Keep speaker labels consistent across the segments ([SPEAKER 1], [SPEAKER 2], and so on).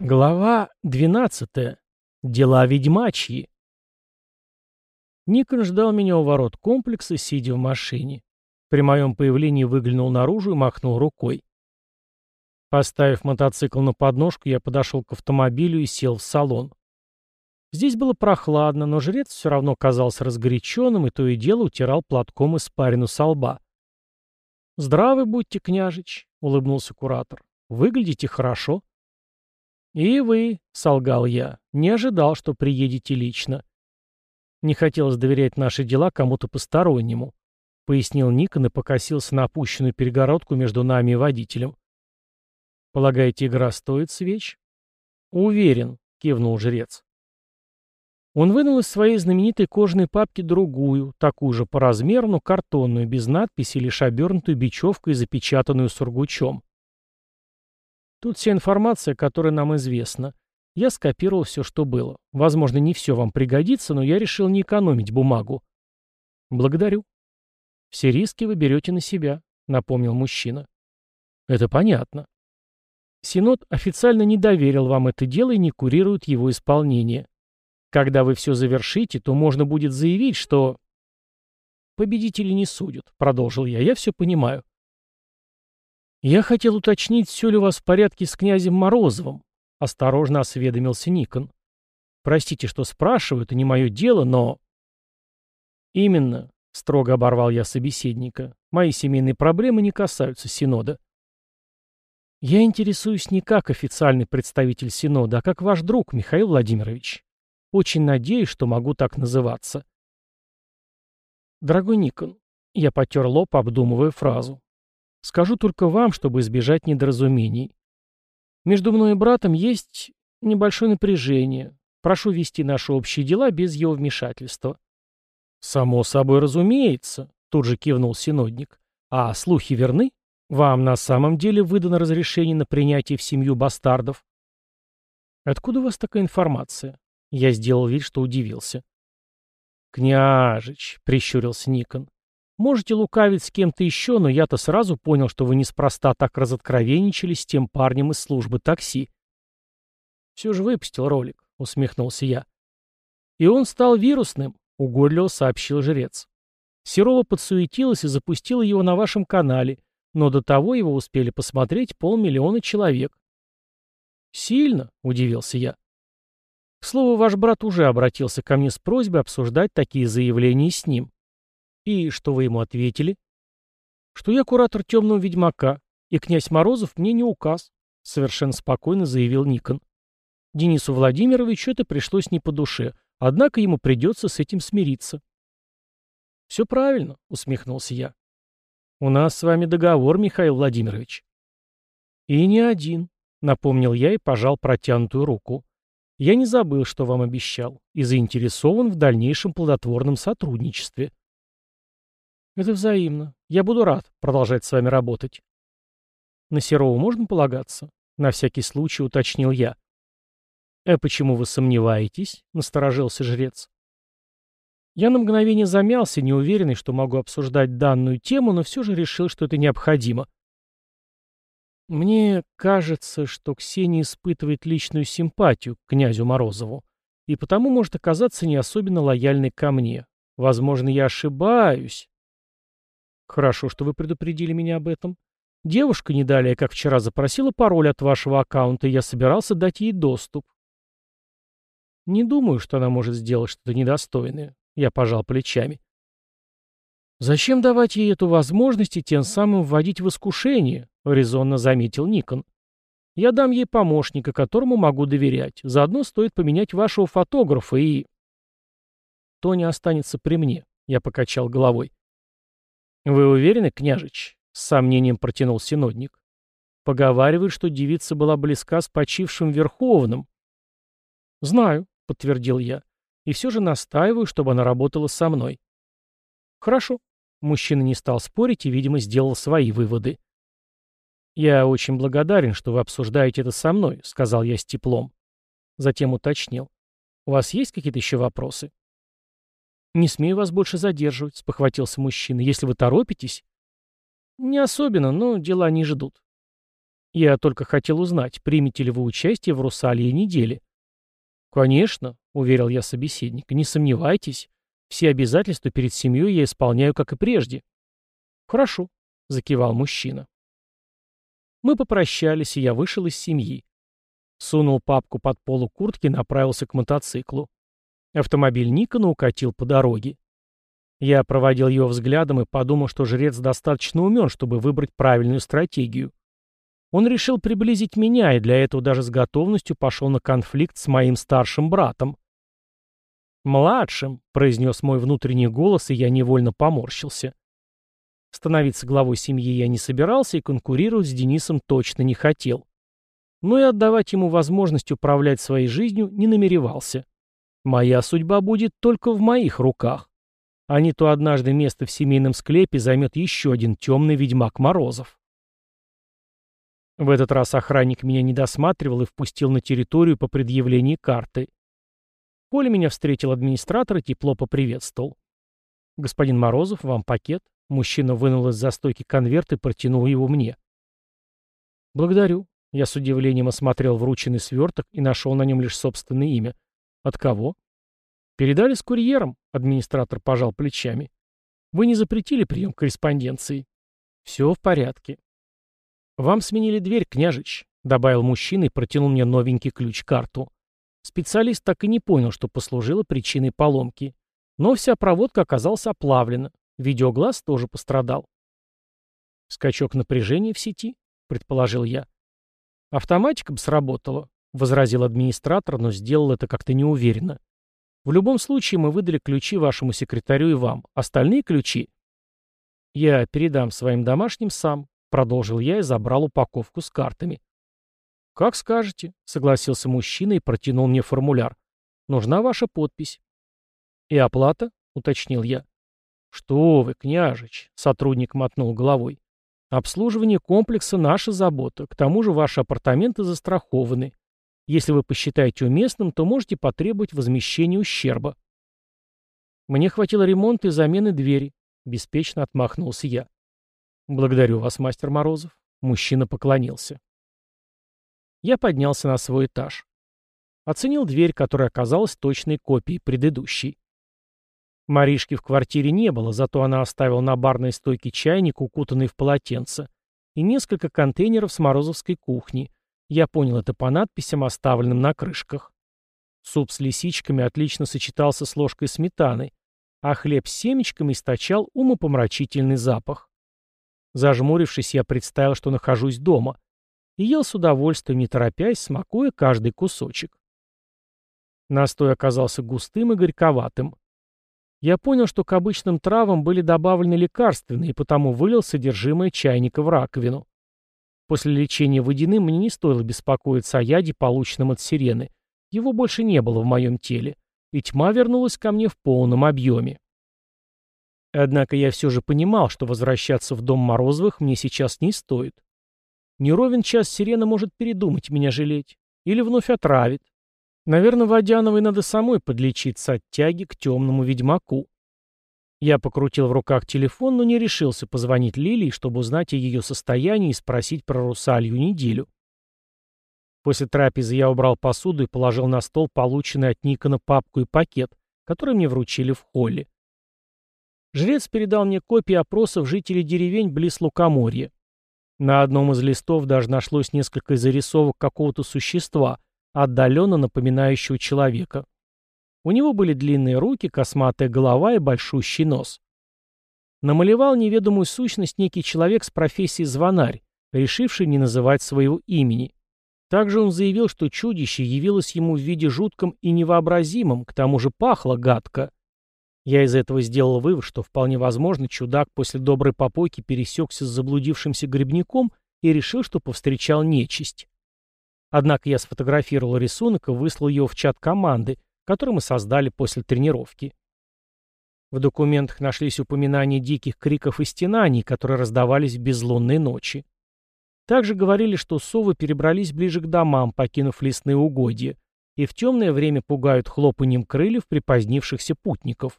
[SPEAKER 1] Глава 12. Дела ведьмачьи. Никон ждал меня у ворот комплекса, сидя в машине. При моем появлении выглянул наружу и махнул рукой. Поставив мотоцикл на подножку, я подошел к автомобилю и сел в салон. Здесь было прохладно, но жрец все равно казался разгоряченным и то и дело утирал платком испарину со лба. «Здравы будьте, княжич», — улыбнулся куратор. «Выглядите хорошо». «И вы», — солгал я, — «не ожидал, что приедете лично». Не хотелось доверять наши дела кому-то постороннему, — пояснил Никон и покосился на опущенную перегородку между нами и водителем. «Полагаете, игра стоит свеч?» «Уверен», — кивнул жрец. Он вынул из своей знаменитой кожаной папки другую, такую же по размеру, но картонную, без надписи, лишь обернутую бечевкой и запечатанную сургучом. Тут вся информация, которая нам известна. Я скопировал все, что было. Возможно, не все вам пригодится, но я решил не экономить бумагу. Благодарю. Все риски вы берете на себя, напомнил мужчина. Это понятно. Синод официально не доверил вам это дело и не курирует его исполнение. Когда вы все завершите, то можно будет заявить, что... Победители не судят, продолжил я, я все понимаю. «Я хотел уточнить, все ли у вас в порядке с князем Морозовым», — осторожно осведомился Никон. «Простите, что спрашиваю, это не мое дело, но...» «Именно», — строго оборвал я собеседника, — «мои семейные проблемы не касаются Синода». «Я интересуюсь не как официальный представитель Синода, а как ваш друг, Михаил Владимирович. Очень надеюсь, что могу так называться». «Дорогой Никон», — я потер лоб, обдумывая фразу, Скажу только вам, чтобы избежать недоразумений. Между мной и братом есть небольшое напряжение. Прошу вести наши общие дела без его вмешательства. Само собой разумеется, тут же кивнул синодник. А слухи верны? Вам на самом деле выдано разрешение на принятие в семью бастардов? Откуда у вас такая информация? Я сделал вид, что удивился. «Княжич», — прищурился Никон, Можете лукавить с кем-то еще, но я-то сразу понял, что вы неспроста так разоткровенничали с тем парнем из службы такси. Все же выпустил ролик, усмехнулся я. И он стал вирусным, угодливо сообщил жрец. Серова подсуетилась и запустила его на вашем канале, но до того его успели посмотреть полмиллиона человек. «Сильно?» — удивился я. К слову, ваш брат уже обратился ко мне с просьбой обсуждать такие заявления с ним. «И что вы ему ответили?» «Что я куратор темного ведьмака, и князь Морозов мне не указ», — совершенно спокойно заявил Никон. Денису Владимировичу это пришлось не по душе, однако ему придется с этим смириться. «Все правильно», — усмехнулся я. «У нас с вами договор, Михаил Владимирович». «И не один», — напомнил я и пожал протянутую руку. «Я не забыл, что вам обещал, и заинтересован в дальнейшем плодотворном сотрудничестве». Это взаимно. Я буду рад продолжать с вами работать. На Серову можно полагаться? На всякий случай уточнил я. «А почему вы сомневаетесь?» — насторожился жрец. Я на мгновение замялся, неуверенный, что могу обсуждать данную тему, но все же решил, что это необходимо. Мне кажется, что Ксения испытывает личную симпатию к князю Морозову, и потому может оказаться не особенно лояльной ко мне. Возможно, я ошибаюсь. Хорошо, что вы предупредили меня об этом. Девушка не далее, как вчера, запросила пароль от вашего аккаунта, и я собирался дать ей доступ. Не думаю, что она может сделать что-то недостойное. Я пожал плечами. Зачем давать ей эту возможность и тем самым вводить в искушение? Резонно заметил Никон. Я дам ей помощника, которому могу доверять. Заодно стоит поменять вашего фотографа и... Тоня останется при мне. Я покачал головой. «Вы уверены, княжич?» — с сомнением протянул синодник. «Поговаривают, что девица была близка с почившим Верховным». «Знаю», — подтвердил я, — «и все же настаиваю, чтобы она работала со мной». «Хорошо». Мужчина не стал спорить и, видимо, сделал свои выводы. «Я очень благодарен, что вы обсуждаете это со мной», — сказал я с теплом. Затем уточнил. «У вас есть какие-то еще вопросы?» «Не смею вас больше задерживать», — спохватился мужчина. «Если вы торопитесь...» «Не особенно, но дела не ждут». Я только хотел узнать, примете ли вы участие в «Русалье недели». «Конечно», — уверил я собеседника, — «не сомневайтесь. Все обязательства перед семьей я исполняю, как и прежде». «Хорошо», — закивал мужчина. Мы попрощались, и я вышел из семьи. Сунул папку под полу куртки и направился к мотоциклу. Автомобиль Никона укатил по дороге. Я проводил его взглядом и подумал, что жрец достаточно умен, чтобы выбрать правильную стратегию. Он решил приблизить меня, и для этого даже с готовностью пошел на конфликт с моим старшим братом. «Младшим», — произнес мой внутренний голос, и я невольно поморщился. Становиться главой семьи я не собирался и конкурировать с Денисом точно не хотел. Но и отдавать ему возможность управлять своей жизнью не намеревался. Моя судьба будет только в моих руках. А не то однажды место в семейном склепе займет еще один темный ведьмак Морозов. В этот раз охранник меня не досматривал и впустил на территорию по предъявлении карты. Коля меня встретил администратор и тепло поприветствовал. «Господин Морозов, вам пакет?» Мужчина вынул из застойки конверт и протянул его мне. «Благодарю». Я с удивлением осмотрел врученный сверток и нашел на нем лишь собственное имя. «От кого?» «Передали с курьером», — администратор пожал плечами. «Вы не запретили прием корреспонденции?» «Все в порядке». «Вам сменили дверь, княжич», — добавил мужчина и протянул мне новенький ключ-карту. Специалист так и не понял, что послужило причиной поломки. Но вся проводка оказалась оплавлена. Видеоглаз тоже пострадал. «Скачок напряжения в сети?» — предположил я. «Автоматика бы сработала», — возразил администратор, но сделал это как-то неуверенно. В любом случае мы выдали ключи вашему секретарю и вам. Остальные ключи я передам своим домашним сам, продолжил я и забрал упаковку с картами. Как скажете, согласился мужчина и протянул мне формуляр. Нужна ваша подпись. И оплата, уточнил я. Что вы, княжич, сотрудник мотнул головой. Обслуживание комплекса наша забота. К тому же ваши апартаменты застрахованы. Если вы посчитаете уместным, то можете потребовать возмещения ущерба. Мне хватило ремонта и замены двери. Беспечно отмахнулся я. Благодарю вас, мастер Морозов. Мужчина поклонился. Я поднялся на свой этаж. Оценил дверь, которая оказалась точной копией предыдущей. Маришки в квартире не было, зато она оставила на барной стойке чайник, укутанный в полотенце, и несколько контейнеров с морозовской кухни, я понял это по надписям, оставленным на крышках. Суп с лисичками отлично сочетался с ложкой сметаны, а хлеб с семечками источал умопомрачительный запах. Зажмурившись, я представил, что нахожусь дома, и ел с удовольствием, не торопясь, смакуя каждый кусочек. Настой оказался густым и горьковатым. Я понял, что к обычным травам были добавлены лекарственные, и потому вылил содержимое чайника в раковину. После лечения водяным мне не стоило беспокоиться о яде, полученном от сирены. Его больше не было в моем теле, и тьма вернулась ко мне в полном объеме. Однако я все же понимал, что возвращаться в дом Морозовых мне сейчас не стоит. Не ровен час сирена может передумать меня жалеть. Или вновь отравит. Наверное, Водяновой надо самой подлечиться от тяги к темному ведьмаку. Я покрутил в руках телефон, но не решился позвонить Лилии, чтобы узнать о ее состоянии и спросить про русалью неделю. После трапезы я убрал посуду и положил на стол полученный от Никона папку и пакет, который мне вручили в холле. Жрец передал мне копии опросов жителей деревень близ Лукоморья. На одном из листов даже нашлось несколько зарисовок какого-то существа, отдаленно напоминающего человека. У него были длинные руки, косматая голова и большущий нос. Намалевал неведомую сущность некий человек с профессией звонарь, решивший не называть своего имени. Также он заявил, что чудище явилось ему в виде жутком и невообразимом, к тому же пахло гадко. Я из этого сделал вывод, что вполне возможно чудак после доброй попойки пересекся с заблудившимся грибником и решил, что повстречал нечисть. Однако я сфотографировал рисунок и выслал его в чат команды, который мы создали после тренировки. В документах нашлись упоминания диких криков и стенаний, которые раздавались в безлунные ночи. Также говорили, что совы перебрались ближе к домам, покинув лесные угодья, и в темное время пугают хлопанием крыльев припозднившихся путников.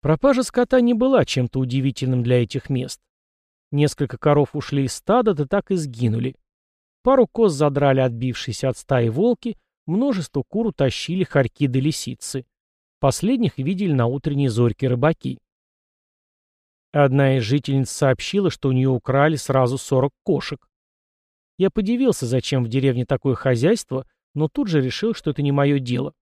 [SPEAKER 1] Пропажа скота не была чем-то удивительным для этих мест. Несколько коров ушли из стада, да так и сгинули. Пару коз задрали отбившиеся от стаи волки, множество кур утащили хорьки да лисицы. Последних видели на утренней зорьке рыбаки. Одна из жительниц сообщила, что у нее украли сразу 40 кошек. Я подивился, зачем в деревне такое хозяйство, но тут же решил, что это не мое дело.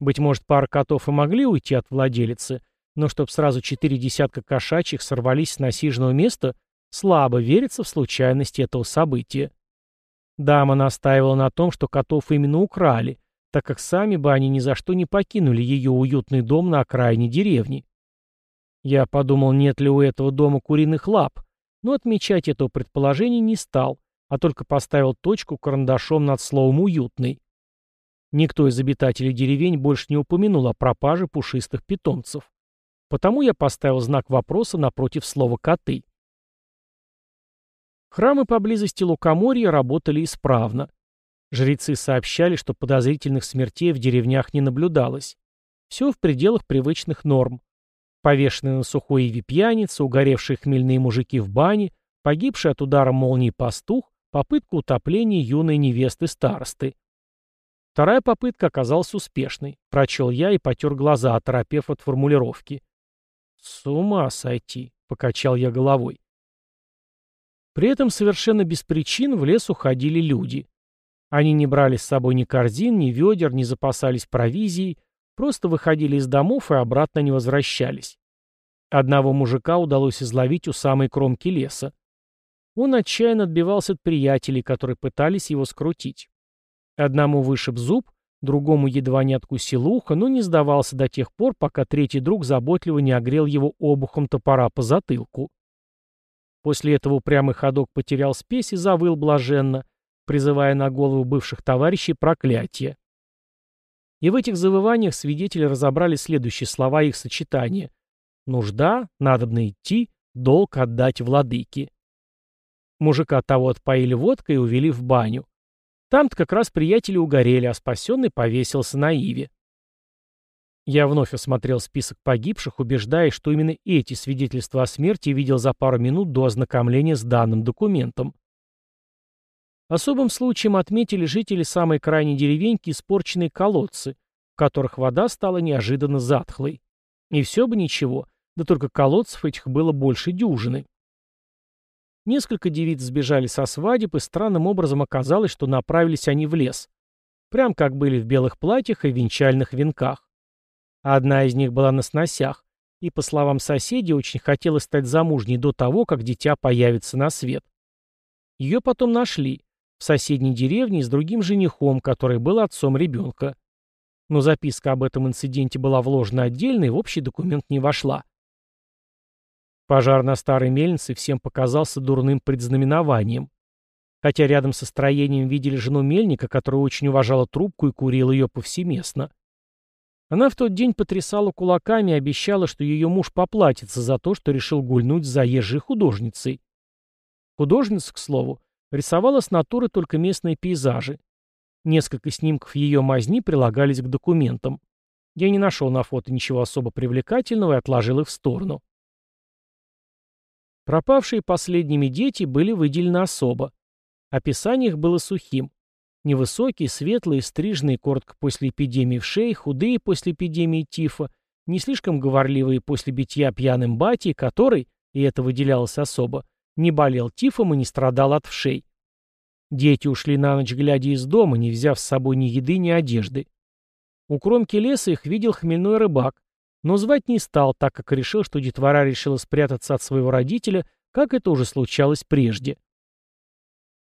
[SPEAKER 1] Быть может, пара котов и могли уйти от владелицы, но чтоб сразу четыре десятка кошачьих сорвались с насиженного места, слабо верится в случайность этого события. Дама настаивала на том, что котов именно украли, так как сами бы они ни за что не покинули ее уютный дом на окраине деревни. Я подумал, нет ли у этого дома куриных лап, но отмечать этого предположения не стал, а только поставил точку карандашом над словом «уютный». Никто из обитателей деревень больше не упомянул о пропаже пушистых питомцев. Потому я поставил знак вопроса напротив слова «коты». Храмы поблизости Лукоморья работали исправно. Жрецы сообщали, что подозрительных смертей в деревнях не наблюдалось. Все в пределах привычных норм. Повешенные на сухой иве пьяницы, угоревшие хмельные мужики в бане, погибший от удара молнии пастух, попытка утопления юной невесты старосты. Вторая попытка оказалась успешной. Прочел я и потер глаза, оторопев от формулировки. «С ума сойти», — покачал я головой. При этом совершенно без причин в лес уходили люди. Они не брали с собой ни корзин, ни ведер, не запасались провизией, просто выходили из домов и обратно не возвращались. Одного мужика удалось изловить у самой кромки леса. Он отчаянно отбивался от приятелей, которые пытались его скрутить. Одному вышиб зуб, другому едва не откусил ухо, но не сдавался до тех пор, пока третий друг заботливо не огрел его обухом топора по затылку. После этого упрямый ходок потерял спесь и завыл блаженно, призывая на голову бывших товарищей проклятие. И в этих завываниях свидетели разобрали следующие слова их сочетания. «Нужда, надобно идти, долг отдать владыке». Мужика того отпоили водкой и увели в баню. Там-то как раз приятели угорели, а спасенный повесился на Иве. Я вновь осмотрел список погибших, убеждаясь, что именно эти свидетельства о смерти видел за пару минут до ознакомления с данным документом. Особым случаем отметили жители самой крайней деревеньки испорченные колодцы, в которых вода стала неожиданно затхлой. И все бы ничего, да только колодцев этих было больше дюжины. Несколько девиц сбежали со свадеб, и странным образом оказалось, что направились они в лес. Прям как были в белых платьях и венчальных венках. Одна из них была на сносях, и, по словам соседей, очень хотела стать замужней до того, как дитя появится на свет. Ее потом нашли, в соседней деревне с другим женихом, который был отцом ребенка. Но записка об этом инциденте была вложена отдельно и в общий документ не вошла. Пожар на старой мельнице всем показался дурным предзнаменованием. Хотя рядом со строением видели жену мельника, которая очень уважала трубку и курила ее повсеместно. Она в тот день потрясала кулаками и обещала, что ее муж поплатится за то, что решил гульнуть с заезжей художницей. Художница, к слову, рисовала с натуры только местные пейзажи. Несколько снимков ее мазни прилагались к документам. Я не нашел на фото ничего особо привлекательного и отложил их в сторону. Пропавшие последними дети были выделены особо. Описание их было сухим. Невысокие, светлые, стрижные коротко после эпидемии в шее, худые после эпидемии тифа, не слишком говорливые после битья пьяным батей, который, и это выделялось особо, не болел тифом и не страдал от вшей. Дети ушли на ночь, глядя из дома, не взяв с собой ни еды, ни одежды. У кромки леса их видел хмельной рыбак, но звать не стал, так как решил, что детвора решила спрятаться от своего родителя, как это уже случалось прежде.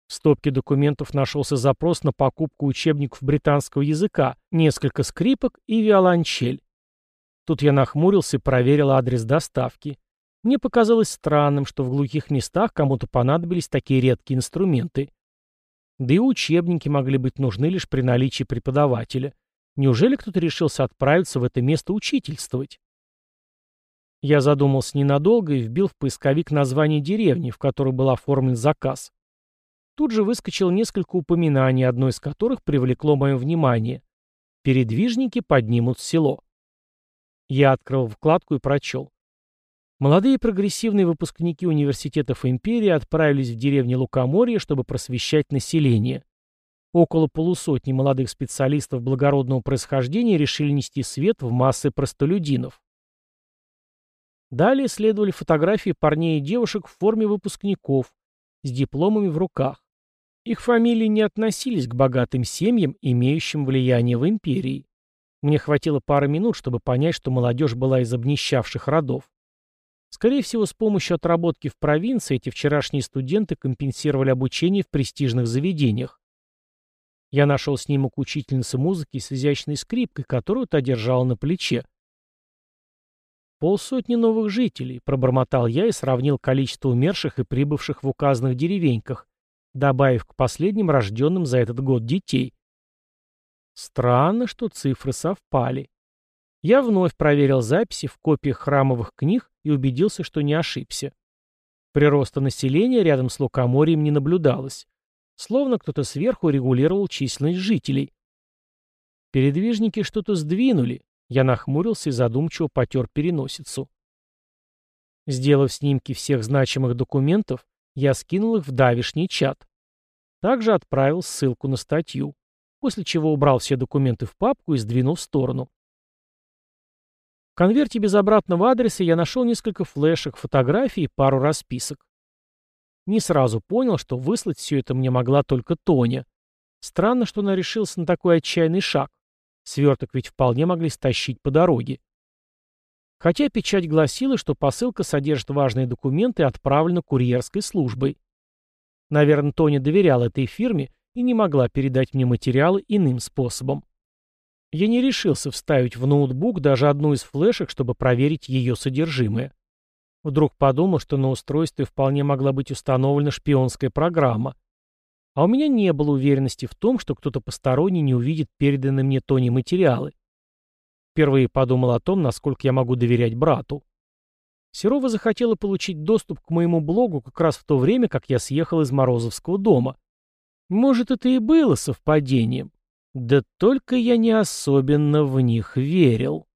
[SPEAKER 1] В стопке документов нашелся запрос на покупку учебников британского языка, несколько скрипок и виолончель. Тут я нахмурился и проверил адрес доставки. Мне показалось странным, что в глухих местах кому-то понадобились такие редкие инструменты. Да и учебники могли быть нужны лишь при наличии преподавателя. Неужели кто-то решился отправиться в это место учительствовать? Я задумался ненадолго и вбил в поисковик название деревни, в которой был оформлен заказ. Тут же выскочило несколько упоминаний, одно из которых привлекло мое внимание. Передвижники поднимут село. Я открыл вкладку и прочел. Молодые прогрессивные выпускники университетов империи отправились в деревни Лукоморья, чтобы просвещать население. Около полусотни молодых специалистов благородного происхождения решили нести свет в массы простолюдинов. Далее следовали фотографии парней и девушек в форме выпускников, с дипломами в руках. Их фамилии не относились к богатым семьям, имеющим влияние в империи. Мне хватило пары минут, чтобы понять, что молодежь была из обнищавших родов. Скорее всего, с помощью отработки в провинции эти вчерашние студенты компенсировали обучение в престижных заведениях. Я нашел снимок учительницы музыки с изящной скрипкой, которую та держала на плече. «Полсотни новых жителей», — пробормотал я и сравнил количество умерших и прибывших в указанных деревеньках, добавив к последним рожденным за этот год детей. Странно, что цифры совпали. Я вновь проверил записи в копиях храмовых книг и убедился, что не ошибся. Прироста населения рядом с Лукоморьем не наблюдалось. Словно кто-то сверху регулировал численность жителей. Передвижники что-то сдвинули. Я нахмурился и задумчиво потер переносицу. Сделав снимки всех значимых документов, я скинул их в давишний чат. Также отправил ссылку на статью, после чего убрал все документы в папку и сдвинул в сторону. В конверте без обратного адреса я нашел несколько флешек, фотографий и пару расписок. Не сразу понял, что выслать все это мне могла только Тоня. Странно, что она решилась на такой отчаянный шаг. Сверток ведь вполне могли стащить по дороге. Хотя печать гласила, что посылка содержит важные документы и отправлена курьерской службой. Наверное, Тоня доверяла этой фирме и не могла передать мне материалы иным способом. Я не решился вставить в ноутбук даже одну из флешек, чтобы проверить ее содержимое. Вдруг подумал, что на устройстве вполне могла быть установлена шпионская программа. А у меня не было уверенности в том, что кто-то посторонний не увидит переданные мне Тони материалы. Впервые подумал о том, насколько я могу доверять брату. Серова захотела получить доступ к моему блогу как раз в то время, как я съехал из Морозовского дома. Может, это и было совпадением. Да только я не особенно в них верил.